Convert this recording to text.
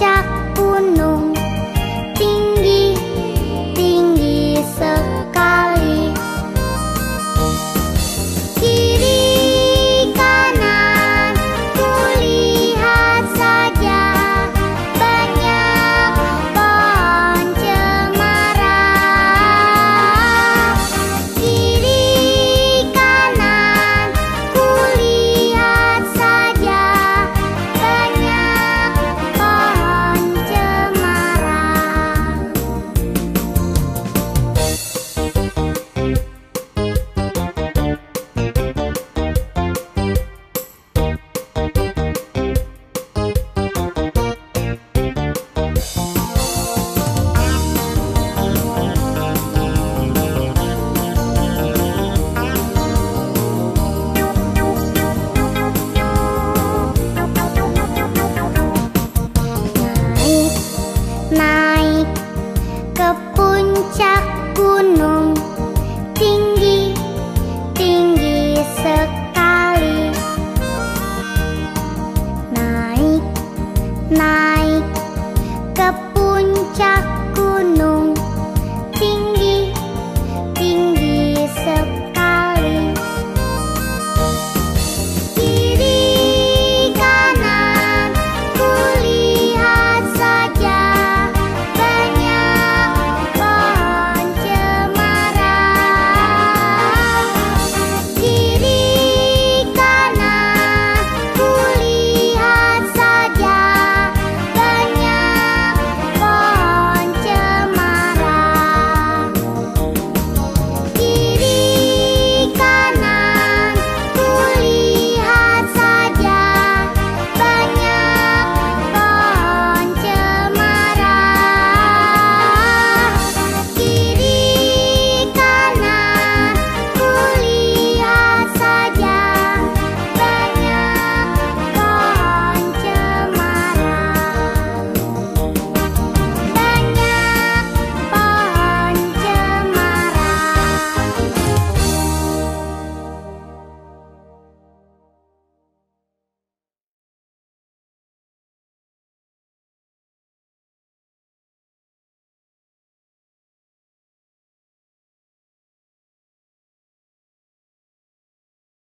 chắc buồn nổi naik ke puncak gunung tinggi tinggi sekali naik naik ke puncak